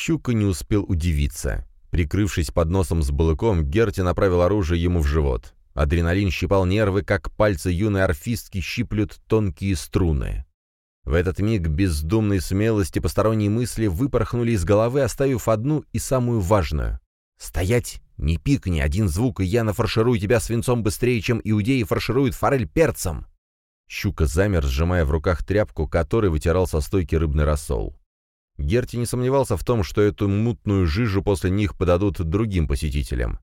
Щука не успел удивиться. Прикрывшись под носом с балыком, Герти направил оружие ему в живот. Адреналин щипал нервы, как пальцы юной орфистки щиплют тонкие струны. В этот миг бездумной смелости посторонние мысли выпорхнули из головы, оставив одну и самую важную. «Стоять! Не пикни! Один звук, и я нафарширую тебя свинцом быстрее, чем иудеи фаршируют форель перцем!» Щука замер, сжимая в руках тряпку, которой вытирал со стойки рыбный рассол. Герти не сомневался в том, что эту мутную жижу после них подадут другим посетителям.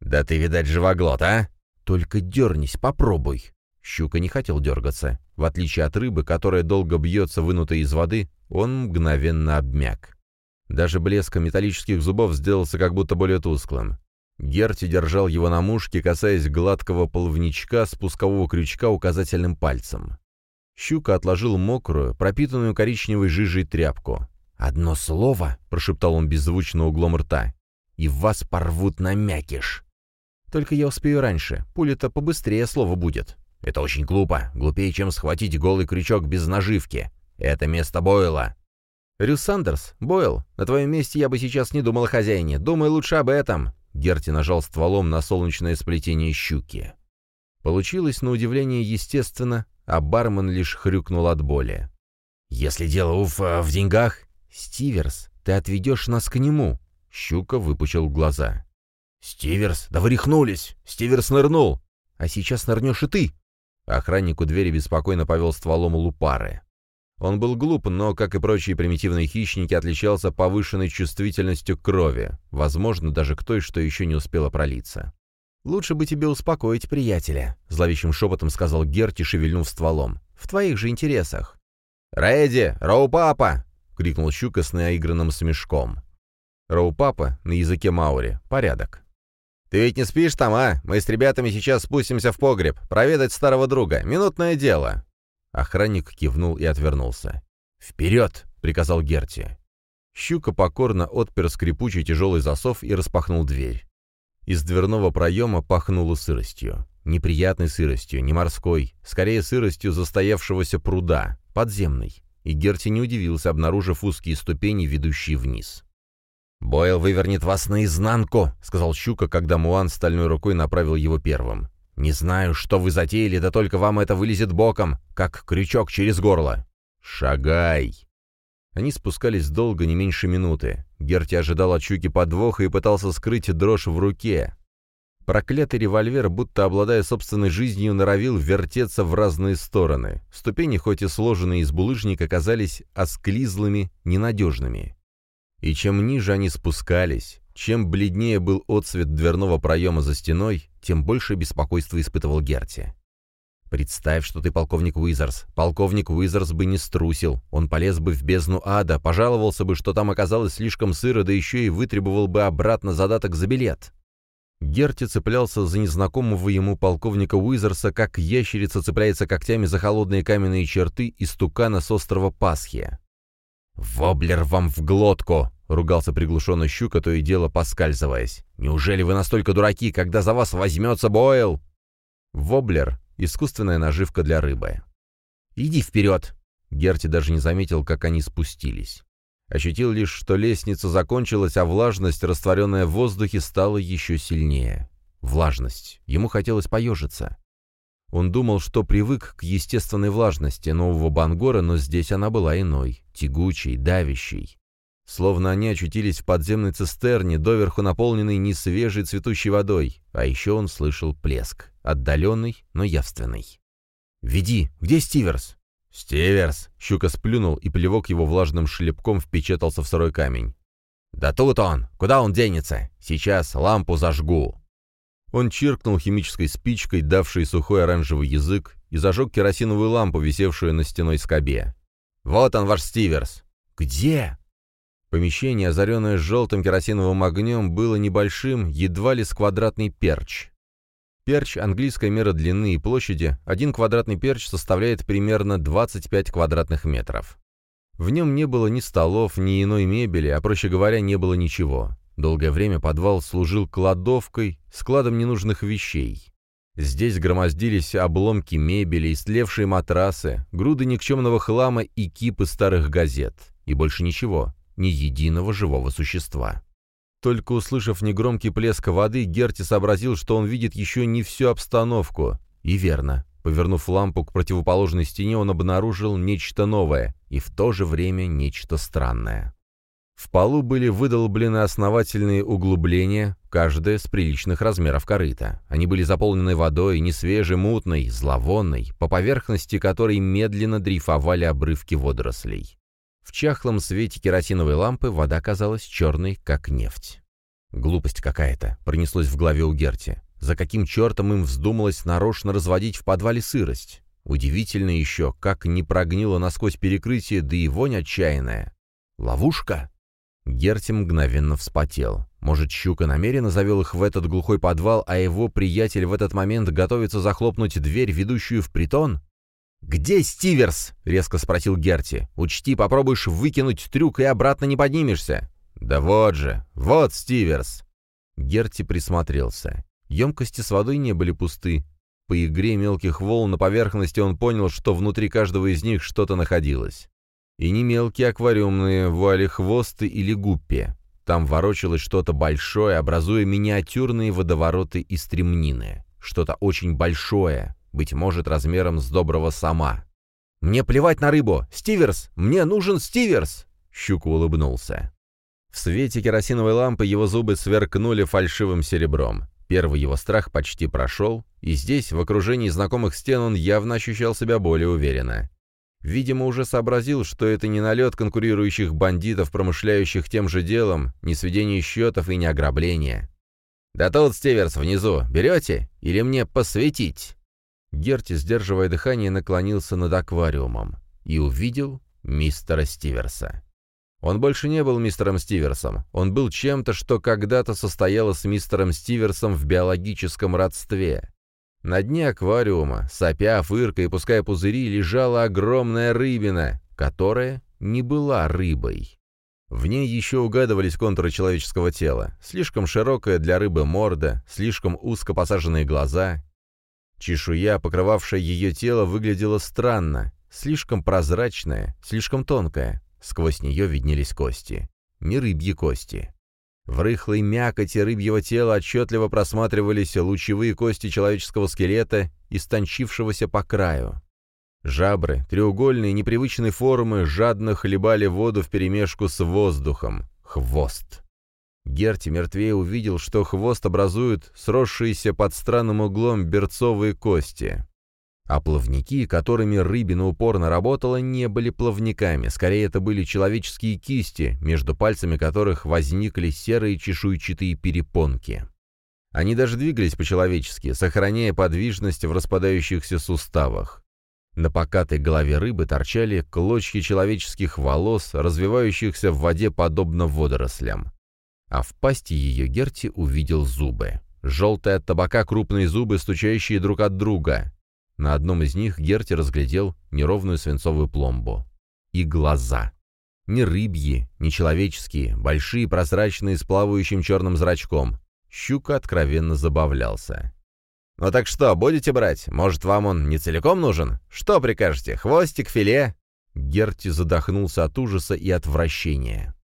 «Да ты, видать, живоглот, а?» «Только дернись, попробуй!» Щука не хотел дергаться. В отличие от рыбы, которая долго бьется, вынутой из воды, он мгновенно обмяк. Даже блеск металлических зубов сделался как будто более тусклым. Герти держал его на мушке, касаясь гладкого половничка спускового крючка указательным пальцем. Щука отложил мокрую, пропитанную коричневой жижей тряпку. «Одно слово», — прошептал он беззвучно углом рта, — «и вас порвут на мякиш». «Только я успею раньше. Пуля-то побыстрее слово будет». «Это очень глупо. Глупее, чем схватить голый крючок без наживки. Это место Бойла». «Рюс Сандерс, Бойл, на твоем месте я бы сейчас не думал о хозяине. Думай лучше об этом. Герти нажал стволом на солнечное сплетение щуки. Получилось, на удивление, естественно, а бармен лишь хрюкнул от боли. «Если дело в, э, в деньгах...» «Стиверс, ты отведешь нас к нему!» Щука выпучил глаза. «Стиверс, да вы рехнулись! Стиверс нырнул! А сейчас нырнешь и ты!» Охранник у двери беспокойно повел стволом лупары. Он был глуп, но, как и прочие примитивные хищники, отличался повышенной чувствительностью к крови, возможно, даже к той, что еще не успела пролиться. «Лучше бы тебе успокоить приятеля», — зловещим шепотом сказал Герти, шевельнув стволом. «В твоих же интересах». «Рэдди! Роу-папа!» — крикнул Щука с наигранным смешком. Роу-папа на языке Маури. Порядок. «Ты ведь не спишь там, а? Мы с ребятами сейчас спустимся в погреб, проведать старого друга. Минутное дело». Охранник кивнул и отвернулся. «Вперед!» — приказал Герти. Щука покорно отпер скрипучий тяжелый засов и распахнул дверь. Из дверного проема пахнуло сыростью. Неприятной сыростью, не морской, скорее сыростью застоявшегося пруда, подземной. И Герти не удивился, обнаружив узкие ступени, ведущие вниз. «Бойл вывернет вас наизнанку», — сказал Щука, когда Муан стальной рукой направил его первым. «Не знаю, что вы затеяли, да только вам это вылезет боком, как крючок через горло. Шагай!» Они спускались долго, не меньше минуты. Герти ожидал от щуки подвоха и пытался скрыть дрожь в руке. Проклятый револьвер, будто обладая собственной жизнью, норовил вертеться в разные стороны. Ступени, хоть и сложенные из булыжника, казались осклизлыми, ненадежными. И чем ниже они спускались, чем бледнее был отсвет дверного проема за стеной, тем больше беспокойства испытывал Герти. «Представь, что ты полковник Уизерс. Полковник Уизерс бы не струсил. Он полез бы в бездну ада, пожаловался бы, что там оказалось слишком сыро, да еще и вытребовал бы обратно задаток за билет». Герти цеплялся за незнакомого ему полковника Уизерса, как ящерица цепляется когтями за холодные каменные черты истукана с острова Пасхи. «Воблер вам в глотку!» — ругался приглушенно щука, то и дело поскальзываясь. «Неужели вы настолько дураки, когда за вас возьмется Бойл?» Воблер — искусственная наживка для рыбы. «Иди вперед!» Герти даже не заметил, как они спустились. Ощутил лишь, что лестница закончилась, а влажность, растворенная в воздухе, стала еще сильнее. Влажность. Ему хотелось поежиться. Он думал, что привык к естественной влажности нового Бангора, но здесь она была иной, тягучей, давящей. Словно они очутились в подземной цистерне, доверху наполненной несвежей цветущей водой, а еще он слышал плеск, отдаленный, но явственный. «Веди! Где Стиверс?» «Стиверс!» — щука сплюнул, и плевок его влажным шлепком впечатался в сырой камень. «Да тут он! Куда он денется? Сейчас лампу зажгу!» Он чиркнул химической спичкой, давшей сухой оранжевый язык, и зажег керосиновую лампу, висевшую на стеной скобе. «Вот он, ваш Стиверс!» «Где?» Помещение, озаренное желтым керосиновым огнем, было небольшим, едва ли с квадратный перч. Перч — английская мера длины и площади, один квадратный перч составляет примерно 25 квадратных метров. В нем не было ни столов, ни иной мебели, а, проще говоря, не было ничего. Долгое время подвал служил кладовкой, складом ненужных вещей. Здесь громоздились обломки мебели, истлевшие матрасы, груды никчемного хлама и кипы старых газет. И больше ничего. ни единого живого существа. Только услышав негромкий плеск воды, Герти сообразил, что он видит еще не всю обстановку. И верно. Повернув лампу к противоположной стене, он обнаружил нечто новое и в то же время нечто странное. В полу были выдолблены основательные углубления, каждое с приличных размеров корыта. Они были заполнены водой, не свежей, мутной, зловонной, по поверхности которой медленно дрейфовали обрывки водорослей. В чахлом свете керосиновой лампы вода казалась черной, как нефть. «Глупость какая-то», — пронеслось в голове у Герти. «За каким чертом им вздумалось нарочно разводить в подвале сырость? Удивительно еще, как не прогнило насквозь перекрытие, да и вонь отчаянная. Ловушка?» Герти мгновенно вспотел. Может, Щука намеренно завел их в этот глухой подвал, а его приятель в этот момент готовится захлопнуть дверь, ведущую в притон? «Где Стиверс?» — резко спросил Герти. «Учти, попробуешь выкинуть трюк и обратно не поднимешься». «Да вот же! Вот Стиверс!» Герти присмотрелся. Емкости с водой не были пусты. По игре мелких волн на поверхности он понял, что внутри каждого из них что-то находилось. И не мелкие аквариумные вуали-хвосты или гуппи. Там ворочалось что-то большое, образуя миниатюрные водовороты и стремнины. Что-то очень большое, быть может, размером с доброго сама. «Мне плевать на рыбу! Стиверс! Мне нужен Стиверс!» Щука улыбнулся. В свете керосиновой лампы его зубы сверкнули фальшивым серебром. Первый его страх почти прошел, и здесь, в окружении знакомых стен, он явно ощущал себя более уверенно. Видимо, уже сообразил, что это не налет конкурирующих бандитов, промышляющих тем же делом, не сведение счетов и не ограбление. «Да тут, Стиверс, внизу. Берете? Или мне посветить?» Герти, сдерживая дыхание, наклонился над аквариумом и увидел мистера Стиверса. Он больше не был мистером Стиверсом. Он был чем-то, что когда-то состояло с мистером Стиверсом в биологическом родстве. На дне аквариума, сопя, фыркая и пуская пузыри, лежала огромная рыбина, которая не была рыбой. В ней еще угадывались контуры человеческого тела. Слишком широкая для рыбы морда, слишком узко посаженные глаза. Чешуя, покрывавшая ее тело, выглядела странно, слишком прозрачная, слишком тонкая. Сквозь нее виднелись кости. Не рыбьи кости. В рыхлой мякоти рыбьего тела отчетливо просматривались лучевые кости человеческого скелета, истончившегося по краю. Жабры, треугольные непривычной формы, жадно хлебали воду вперемешку с воздухом. Хвост. Герти мертвее увидел, что хвост образует сросшиеся под странным углом берцовые кости. А плавники, которыми рыбина упорно работала, не были плавниками, скорее это были человеческие кисти, между пальцами которых возникли серые чешуйчатые перепонки. Они даже двигались по-человечески, сохраняя подвижность в распадающихся суставах. На покатой голове рыбы торчали клочья человеческих волос, развивающихся в воде подобно водорослям. А в пасти ее Герти увидел зубы. Желтые от табака крупные зубы, стучащие друг от друга. На одном из них Герти разглядел неровную свинцовую пломбу. И глаза. Не рыбьи, не человеческие, большие, прозрачные, с плавающим черным зрачком. Щука откровенно забавлялся. «Ну так что, будете брать? Может, вам он не целиком нужен? Что прикажете, хвостик, филе?» Герти задохнулся от ужаса и отвращения.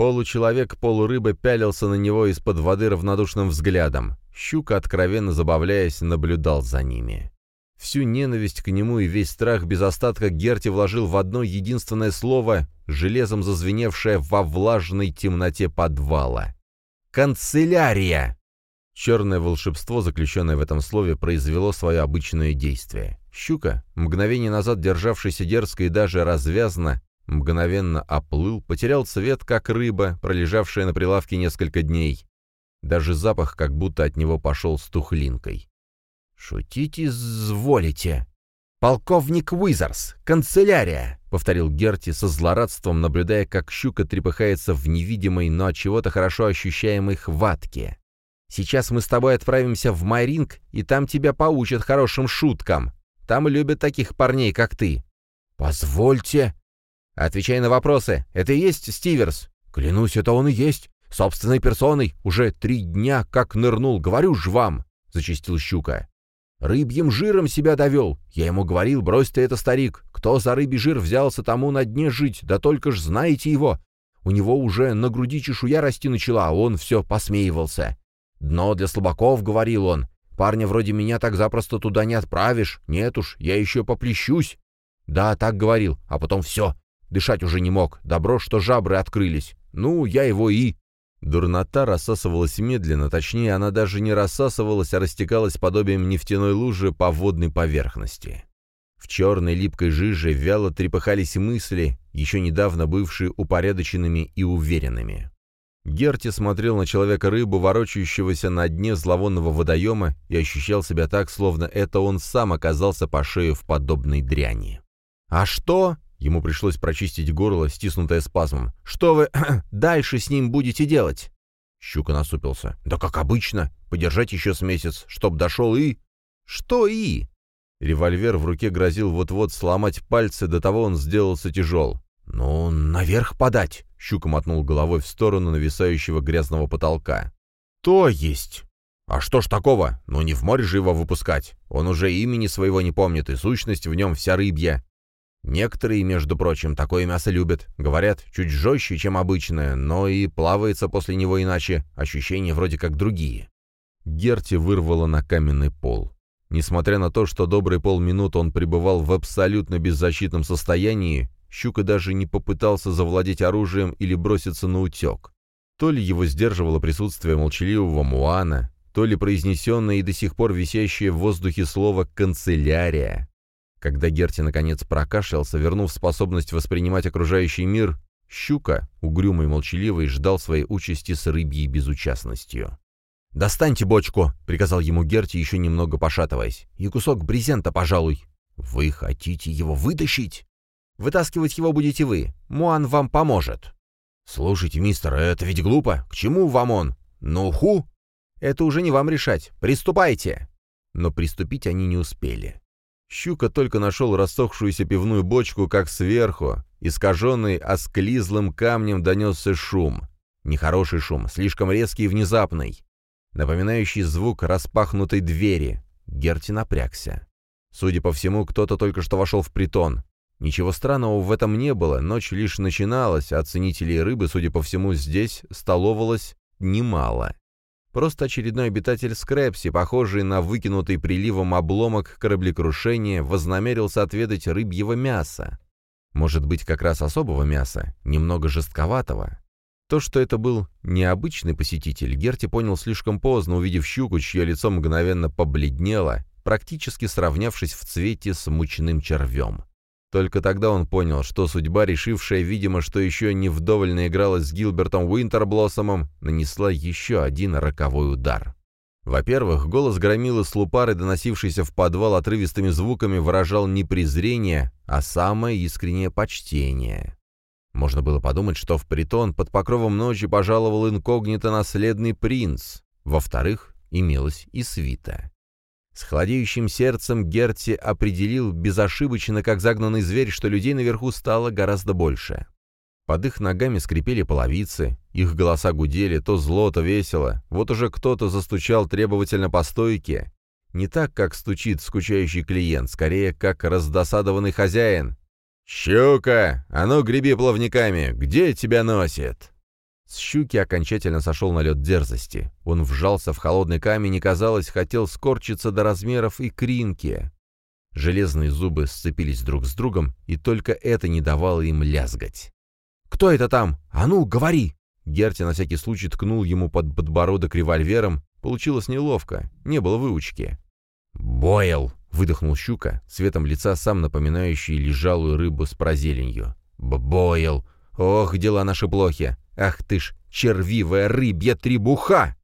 Получеловек-полурыба пялился на него из-под воды равнодушным взглядом. Щука, откровенно забавляясь, наблюдал за ними. Всю ненависть к нему и весь страх без остатка Герти вложил в одно единственное слово, железом зазвеневшее во влажной темноте подвала. «Канцелярия!» Черное волшебство, заключенное в этом слове, произвело свое обычное действие. Щука, мгновение назад державшийся дерзко и даже развязно, мгновенно оплыл, потерял цвет, как рыба, пролежавшая на прилавке несколько дней. Даже запах как будто от него пошел с тухлинкой. «Шутить изволите!» «Полковник Уизерс! Канцелярия!» — повторил Герти со злорадством, наблюдая, как щука трепыхается в невидимой, но от чего-то хорошо ощущаемой хватке. «Сейчас мы с тобой отправимся в Майринг, и там тебя поучат хорошим шуткам. Там любят таких парней, как ты». «Позвольте!» «Отвечай на вопросы. Это и есть Стиверс?» «Клянусь, это он и есть. Собственной персоной. Уже три дня как нырнул, говорю ж вам!» — зачистил щука. Рыбьим жиром себя довел. Я ему говорил, брось ты это, старик. Кто за рыбий жир взялся, тому на дне жить, да только ж знаете его. У него уже на груди чешуя расти начала, а он все посмеивался. «Дно для слабаков», — говорил он. «Парня вроде меня так запросто туда не отправишь. Нет уж, я еще поплещусь». «Да, так говорил, а потом все. Дышать уже не мог. Добро, что жабры открылись. Ну, я его и...» Дурнота рассасывалась медленно, точнее, она даже не рассасывалась, а растекалась подобием нефтяной лужи по водной поверхности. В черной липкой жиже вяло трепыхались мысли, еще недавно бывшие упорядоченными и уверенными. Герти смотрел на человека-рыбу, ворочающегося на дне зловонного водоема, и ощущал себя так, словно это он сам оказался по шею в подобной дряни. «А что?» — ему пришлось прочистить горло, стиснутое спазмом. «Что вы дальше с ним будете делать?» Щука насупился. «Да как обычно. Подержать еще с месяц, чтоб дошел и...» «Что и?» Револьвер в руке грозил вот-вот сломать пальцы, до того он сделался тяжел. «Ну, наверх подать!» — Щука мотнул головой в сторону нависающего грязного потолка. «То есть!» «А что ж такого? Ну не в море же его выпускать. Он уже имени своего не помнит, и сущность в нем вся рыбья. Некоторые, между прочим, такое мясо любят. Говорят, чуть жестче, чем обычное, но и плавается после него иначе. Ощущения вроде как другие». Герти вырвало на каменный пол. Несмотря на то, что добрые полминуты он пребывал в абсолютно беззащитном состоянии, Щука даже не попытался завладеть оружием или броситься на утек. То ли его сдерживало присутствие молчаливого Муана, то ли произнесенное и до сих пор висящее в воздухе слово «канцелярия». Когда Герти наконец прокашлялся, вернув способность воспринимать окружающий мир, Щука, угрюмый и молчаливый, ждал своей участи с рыбьей безучастностью. «Достаньте бочку!» — приказал ему Герти, еще немного пошатываясь. «И кусок брезента, пожалуй». «Вы хотите его вытащить?» «Вытаскивать его будете вы. Муан вам поможет». «Слушайте, мистер, это ведь глупо. К чему вам он? Ну, ху!» «Это уже не вам решать. Приступайте!» Но приступить они не успели. Щука только нашел рассохшуюся пивную бочку, как сверху, искаженный осклизлым камнем донесся шум. Нехороший шум, слишком резкий и внезапный напоминающий звук распахнутой двери. Герти напрягся. Судя по всему, кто-то только что вошел в притон. Ничего странного в этом не было, ночь лишь начиналась, а ценителей рыбы, судя по всему, здесь столовалось немало. Просто очередной обитатель Скрэпси, похожий на выкинутый приливом обломок кораблекрушения, вознамерился отведать рыбьего мяса. Может быть, как раз особого мяса, немного жестковатого. То, что это был необычный посетитель, Герти понял слишком поздно, увидев щуку, чье лицо мгновенно побледнело, практически сравнявшись в цвете с мучным червем. Только тогда он понял, что судьба, решившая, видимо, что еще не вдоволь наигралась с Гилбертом Уинтерблоссомом, нанесла еще один роковой удар. Во-первых, голос громилы с лупары, доносившийся в подвал отрывистыми звуками, выражал не презрение, а самое искреннее почтение. Можно было подумать, что в притон под покровом ночи пожаловал инкогнито наследный принц. Во-вторых, имелась и свита. С холодеющим сердцем Герти определил безошибочно, как загнанный зверь, что людей наверху стало гораздо больше. Под их ногами скрипели половицы, их голоса гудели, то зло, то весело. Вот уже кто-то застучал требовательно по стойке. Не так, как стучит скучающий клиент, скорее, как раздосадованный хозяин. «Щука! А ну, греби плавниками! Где тебя носит?» С щуки окончательно сошел налет дерзости. Он вжался в холодный камень и, казалось, хотел скорчиться до размеров и кринки. Железные зубы сцепились друг с другом, и только это не давало им лязгать. «Кто это там? А ну, говори!» Герти на всякий случай ткнул ему под подбородок револьвером. Получилось неловко, не было выучки. «Бойл!» — выдохнул щука, цветом лица сам напоминающий лежалую рыбу с прозеленью. «Бойл! Ох, дела наши плохи! Ах ты ж, червивая рыбья требуха!»